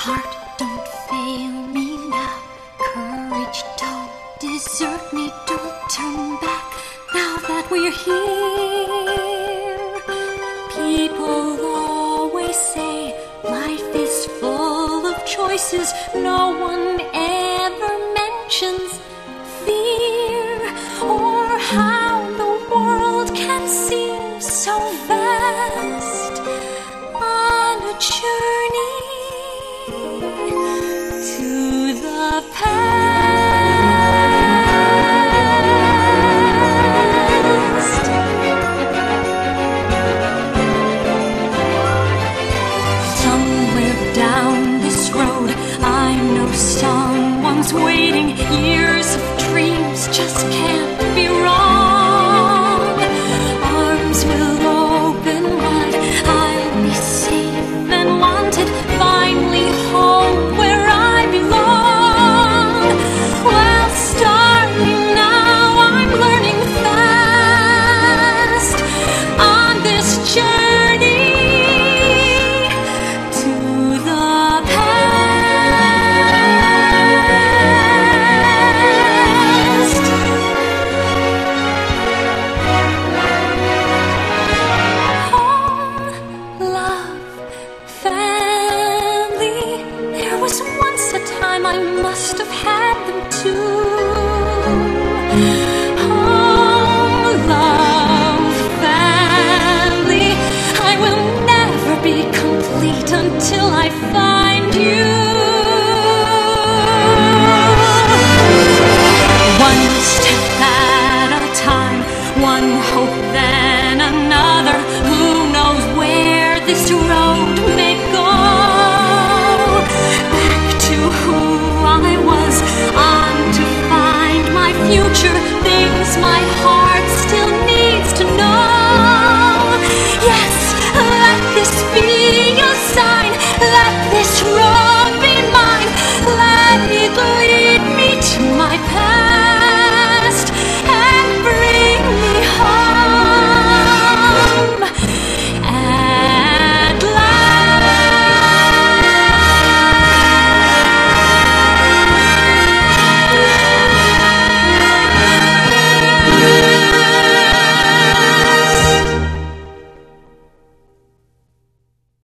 Heart, don't fail me now. Courage, don't desert me. Don't turn back now that we're here. People always say life is full of choices. No one ever mentions fear or how the world can seem so vast. Unassured. Down this road, I know someone's waiting. Years I must have had them too. Home, love, family. I will never be complete until I find you. One step at a time, one hope then another. Who knows where this road future. Things my heart.